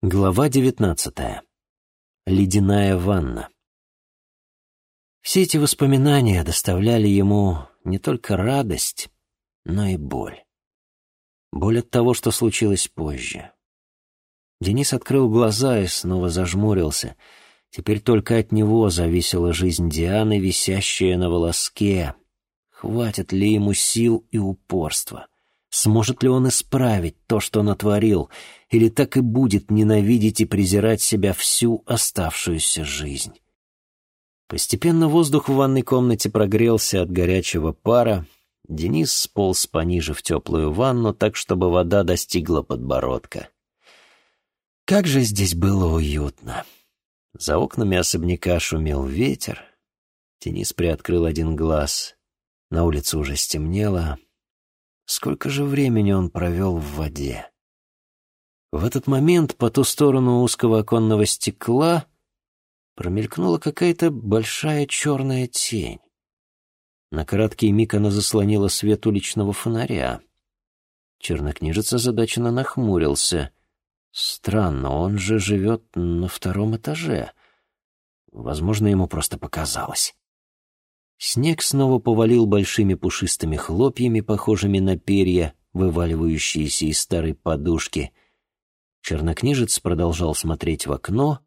Глава девятнадцатая. Ледяная ванна. Все эти воспоминания доставляли ему не только радость, но и боль. Боль от того, что случилось позже. Денис открыл глаза и снова зажмурился. Теперь только от него зависела жизнь Дианы, висящая на волоске. Хватит ли ему сил и упорства? Сможет ли он исправить то, что натворил, или так и будет ненавидеть и презирать себя всю оставшуюся жизнь? Постепенно воздух в ванной комнате прогрелся от горячего пара. Денис сполз пониже в теплую ванну, так, чтобы вода достигла подбородка. Как же здесь было уютно! За окнами особняка шумел ветер. Денис приоткрыл один глаз. На улице уже стемнело. Сколько же времени он провел в воде? В этот момент по ту сторону узкого оконного стекла промелькнула какая-то большая черная тень. На краткий миг она заслонила свет уличного фонаря. Чернокнижец озадаченно нахмурился. Странно, он же живет на втором этаже. Возможно, ему просто показалось. Снег снова повалил большими пушистыми хлопьями, похожими на перья, вываливающиеся из старой подушки. Чернокнижец продолжал смотреть в окно,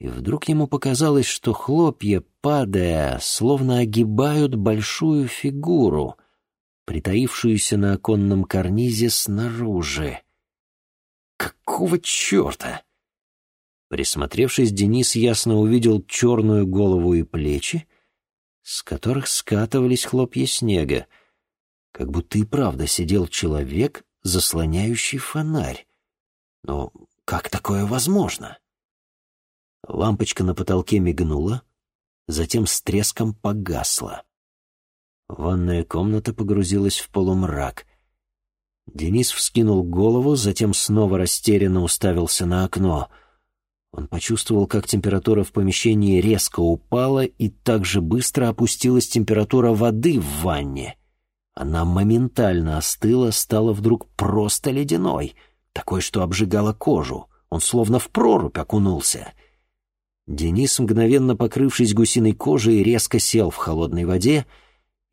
и вдруг ему показалось, что хлопья, падая, словно огибают большую фигуру, притаившуюся на оконном карнизе снаружи. «Какого черта?» Присмотревшись, Денис ясно увидел черную голову и плечи, с которых скатывались хлопья снега, как будто и правда сидел человек, заслоняющий фонарь. Но как такое возможно? Лампочка на потолке мигнула, затем с треском погасла. Ванная комната погрузилась в полумрак. Денис вскинул голову, затем снова растерянно уставился на окно — он почувствовал, как температура в помещении резко упала, и так же быстро опустилась температура воды в ванне. Она моментально остыла, стала вдруг просто ледяной, такой, что обжигала кожу. Он словно в прорубь окунулся. Денис, мгновенно покрывшись гусиной кожей, резко сел в холодной воде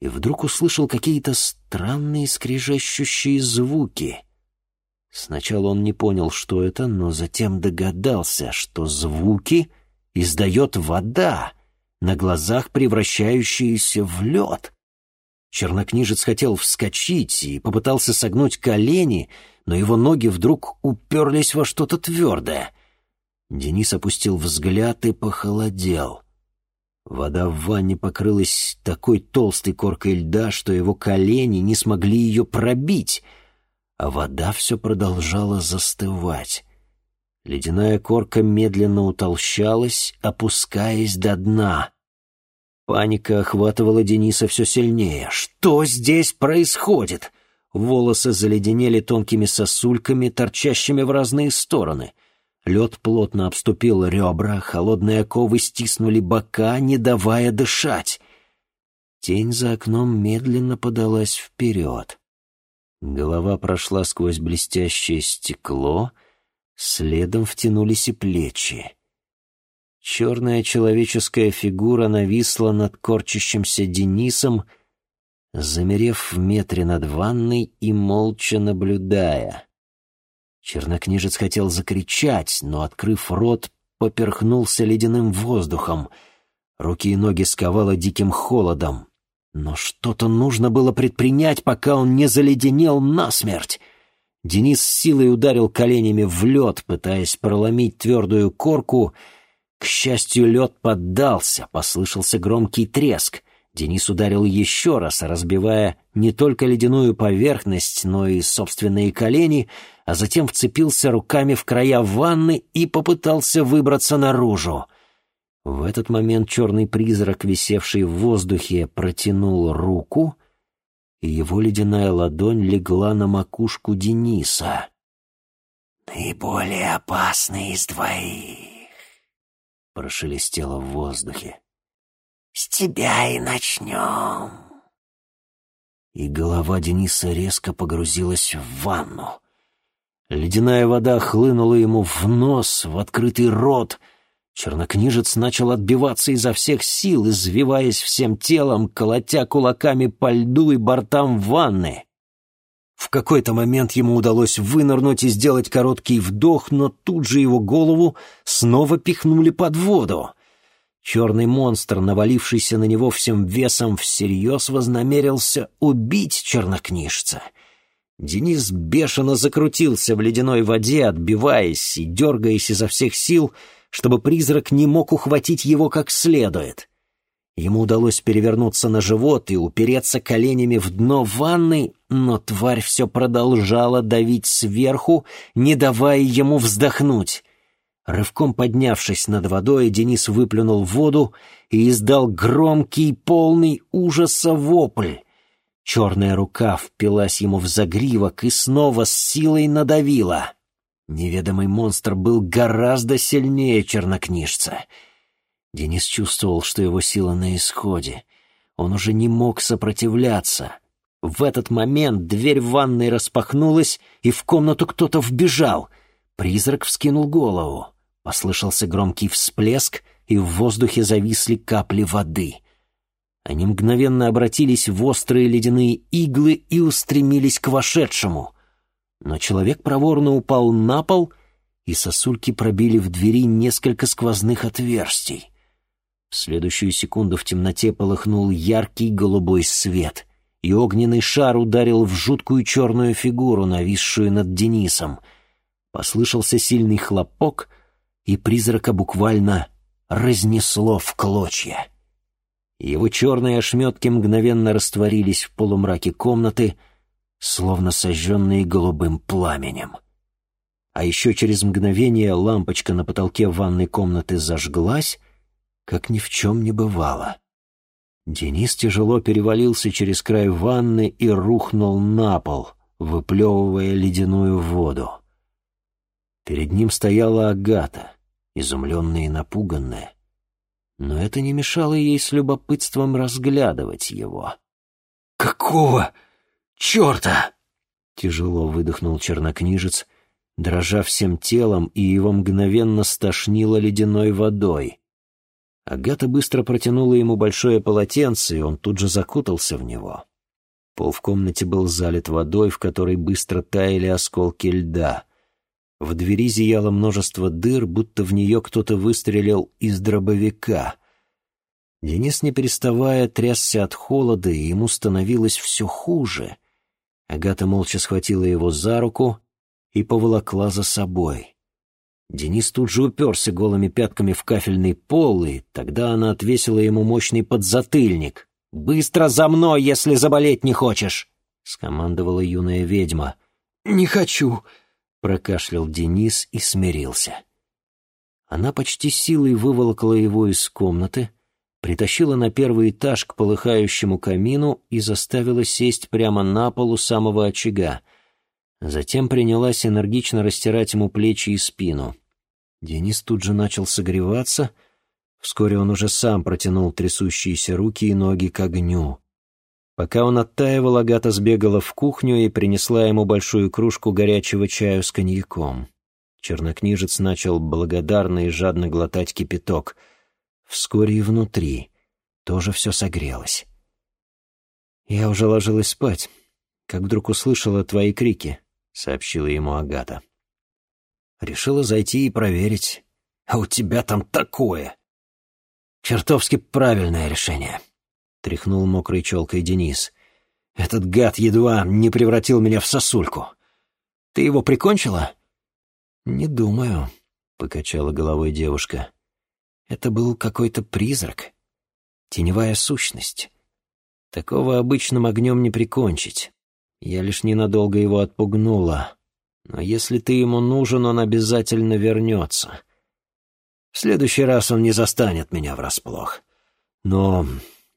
и вдруг услышал какие-то странные скрежещущие звуки. Сначала он не понял, что это, но затем догадался, что звуки издает вода, на глазах превращающаяся в лед. Чернокнижец хотел вскочить и попытался согнуть колени, но его ноги вдруг уперлись во что-то твердое. Денис опустил взгляд и похолодел. Вода в ванне покрылась такой толстой коркой льда, что его колени не смогли ее пробить — а вода все продолжала застывать. Ледяная корка медленно утолщалась, опускаясь до дна. Паника охватывала Дениса все сильнее. «Что здесь происходит?» Волосы заледенели тонкими сосульками, торчащими в разные стороны. Лед плотно обступил ребра, холодные оковы стиснули бока, не давая дышать. Тень за окном медленно подалась вперед. Голова прошла сквозь блестящее стекло, следом втянулись и плечи. Черная человеческая фигура нависла над корчащимся Денисом, замерев в метре над ванной и молча наблюдая. Чернокнижец хотел закричать, но, открыв рот, поперхнулся ледяным воздухом. Руки и ноги сковало диким холодом. Но что-то нужно было предпринять, пока он не заледенел насмерть. Денис с силой ударил коленями в лед, пытаясь проломить твердую корку. К счастью, лед поддался, послышался громкий треск. Денис ударил еще раз, разбивая не только ледяную поверхность, но и собственные колени, а затем вцепился руками в края ванны и попытался выбраться наружу. В этот момент черный призрак, висевший в воздухе, протянул руку, и его ледяная ладонь легла на макушку Дениса. «Наиболее опасный из двоих», — прошелестело в воздухе. «С тебя и начнем». И голова Дениса резко погрузилась в ванну. Ледяная вода хлынула ему в нос, в открытый рот. Чернокнижец начал отбиваться изо всех сил, извиваясь всем телом, колотя кулаками по льду и бортам ванны. В какой-то момент ему удалось вынырнуть и сделать короткий вдох, но тут же его голову снова пихнули под воду. Черный монстр, навалившийся на него всем весом, всерьез вознамерился убить чернокнижца. Денис бешено закрутился в ледяной воде, отбиваясь и дергаясь изо всех сил, чтобы призрак не мог ухватить его как следует. Ему удалось перевернуться на живот и упереться коленями в дно ванны, но тварь все продолжала давить сверху, не давая ему вздохнуть. Рывком поднявшись над водой, Денис выплюнул воду и издал громкий, полный ужаса вопль. Черная рука впилась ему в загривок и снова с силой надавила. Неведомый монстр был гораздо сильнее чернокнижца. Денис чувствовал, что его сила на исходе. Он уже не мог сопротивляться. В этот момент дверь в ванной распахнулась, и в комнату кто-то вбежал. Призрак вскинул голову. Послышался громкий всплеск, и в воздухе зависли капли воды. Они мгновенно обратились в острые ледяные иглы и устремились к вошедшему. Но человек проворно упал на пол, и сосульки пробили в двери несколько сквозных отверстий. В следующую секунду в темноте полыхнул яркий голубой свет, и огненный шар ударил в жуткую черную фигуру, нависшую над Денисом. Послышался сильный хлопок — и призрака буквально разнесло в клочья. Его черные ошметки мгновенно растворились в полумраке комнаты, словно сожженные голубым пламенем. А еще через мгновение лампочка на потолке ванной комнаты зажглась, как ни в чем не бывало. Денис тяжело перевалился через край ванны и рухнул на пол, выплевывая ледяную воду. Перед ним стояла Агата изумленная и напуганная. Но это не мешало ей с любопытством разглядывать его. «Какого черта?» — тяжело выдохнул чернокнижец, дрожа всем телом, и его мгновенно стошнило ледяной водой. Агата быстро протянула ему большое полотенце, и он тут же закутался в него. Пол в комнате был залит водой, в которой быстро таяли осколки льда — в двери зияло множество дыр, будто в нее кто-то выстрелил из дробовика. Денис, не переставая, трясся от холода, и ему становилось все хуже. Агата молча схватила его за руку и поволокла за собой. Денис тут же уперся голыми пятками в кафельный пол, и тогда она отвесила ему мощный подзатыльник. «Быстро за мной, если заболеть не хочешь!» — скомандовала юная ведьма. «Не хочу!» прокашлял Денис и смирился. Она почти силой выволокла его из комнаты, притащила на первый этаж к полыхающему камину и заставила сесть прямо на полу самого очага. Затем принялась энергично растирать ему плечи и спину. Денис тут же начал согреваться. Вскоре он уже сам протянул трясущиеся руки и ноги к огню. Пока он оттаивал, Агата сбегала в кухню и принесла ему большую кружку горячего чаю с коньяком. Чернокнижец начал благодарно и жадно глотать кипяток. Вскоре и внутри тоже все согрелось. «Я уже ложилась спать, как вдруг услышала твои крики», — сообщила ему Агата. «Решила зайти и проверить. А у тебя там такое!» «Чертовски правильное решение», тряхнул мокрой челкой Денис. «Этот гад едва не превратил меня в сосульку. Ты его прикончила?» «Не думаю», — покачала головой девушка. «Это был какой-то призрак, теневая сущность. Такого обычным огнем не прикончить. Я лишь ненадолго его отпугнула. Но если ты ему нужен, он обязательно вернется. В следующий раз он не застанет меня врасплох. Но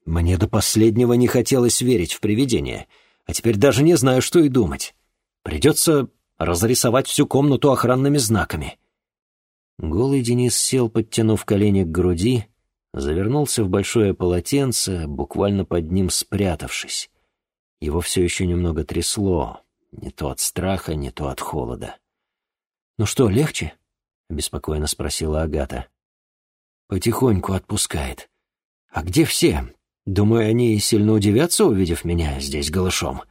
мне до последнего не хотелось верить в привидение, а теперь даже не знаю, что и думать. Придется разрисовать всю комнату охранными знаками. Голый Денис сел, подтянув колени к груди, завернулся в большое полотенце, буквально под ним спрятавшись. Его все еще немного трясло, не то от страха, не то от холода. «Ну что, легче?» — беспокойно спросила Агата. «Потихоньку отпускает. А где все? Думаю, они сильно удивятся, увидев меня здесь голышом.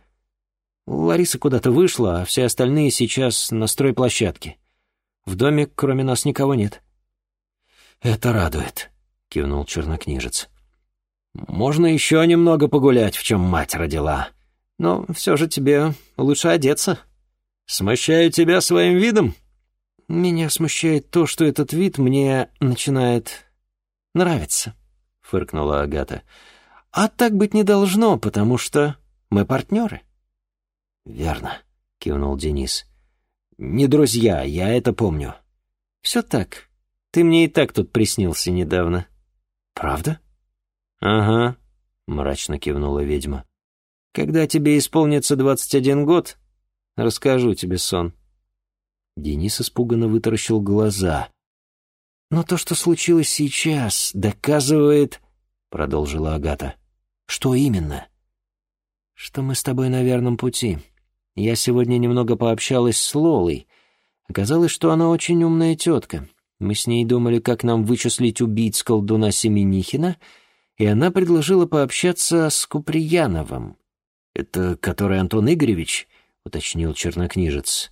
Лариса куда-то вышла, а все остальные сейчас на стройплощадке. В доме, кроме нас, никого нет». «Это радует», — кивнул чернокнижец. «Можно еще немного погулять, в чем мать родила. Но все же тебе лучше одеться. Смущаю тебя своим видом?» «Меня смущает то, что этот вид мне начинает нравиться», — фыркнула Агата. «А так быть не должно, потому что мы партнеры». «Верно», — кивнул Денис. «Не друзья, я это помню». «Все так. Ты мне и так тут приснился недавно». «Правда?» «Ага», — мрачно кивнула ведьма. «Когда тебе исполнится двадцать один год, расскажу тебе сон». Денис испуганно вытаращил глаза. «Но то, что случилось сейчас, доказывает...» — продолжила Агата. «Что именно?» «Что мы с тобой на верном пути. Я сегодня немного пообщалась с Лолой. Оказалось, что она очень умная тетка. Мы с ней думали, как нам вычислить убийц колдуна Семенихина, и она предложила пообщаться с Куприяновым. «Это который Антон Игоревич?» — уточнил чернокнижец.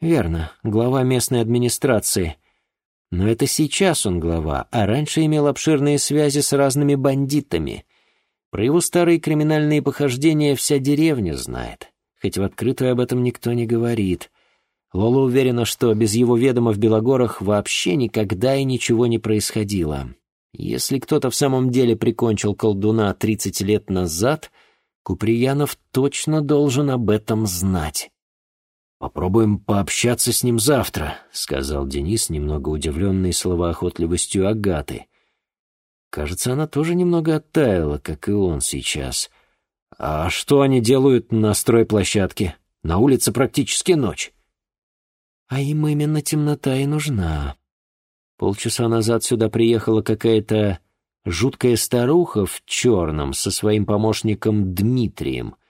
«Верно, глава местной администрации. Но это сейчас он глава, а раньше имел обширные связи с разными бандитами. Про его старые криминальные похождения вся деревня знает, хоть в открытую об этом никто не говорит». Лола уверена, что без его ведома в Белогорах вообще никогда и ничего не происходило. Если кто-то в самом деле прикончил колдуна 30 лет назад, Куприянов точно должен об этом знать. «Попробуем пообщаться с ним завтра», — сказал Денис, немного удивленный словоохотливостью Агаты. Кажется, она тоже немного оттаяла, как и он сейчас. «А что они делают на стройплощадке? На улице практически ночь». «А им именно темнота и нужна. Полчаса назад сюда приехала какая-то жуткая старуха в черном со своим помощником Дмитрием —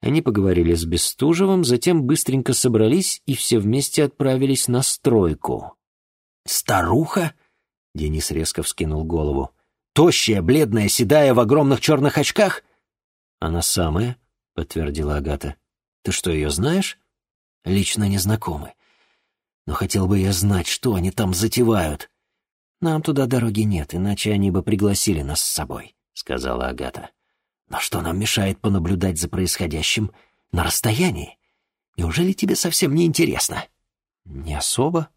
они поговорили с Бестужевым, затем быстренько собрались и все вместе отправились на стройку. «Старуха?» — Денис резко вскинул голову. «Тощая, бледная, седая, в огромных черных очках?» «Она самая», — подтвердила Агата. «Ты что, ее знаешь?» «Лично не знакомы. Но хотел бы я знать, что они там затевают». «Нам туда дороги нет, иначе они бы пригласили нас с собой», — сказала Агата. Но что нам мешает понаблюдать за происходящим на расстоянии? Неужели тебе совсем не интересно? Не особо.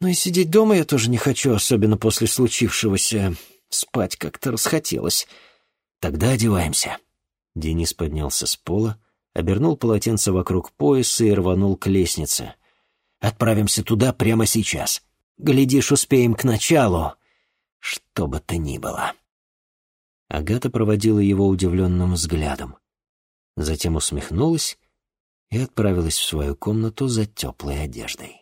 Но и сидеть дома я тоже не хочу, особенно после случившегося. Спать как-то расхотелось. Тогда одеваемся. Денис поднялся с пола, обернул полотенце вокруг пояса и рванул к лестнице. Отправимся туда прямо сейчас. Глядишь, успеем к началу, что бы то ни было. Агата проводила его удивленным взглядом. Затем усмехнулась и отправилась в свою комнату за теплой одеждой.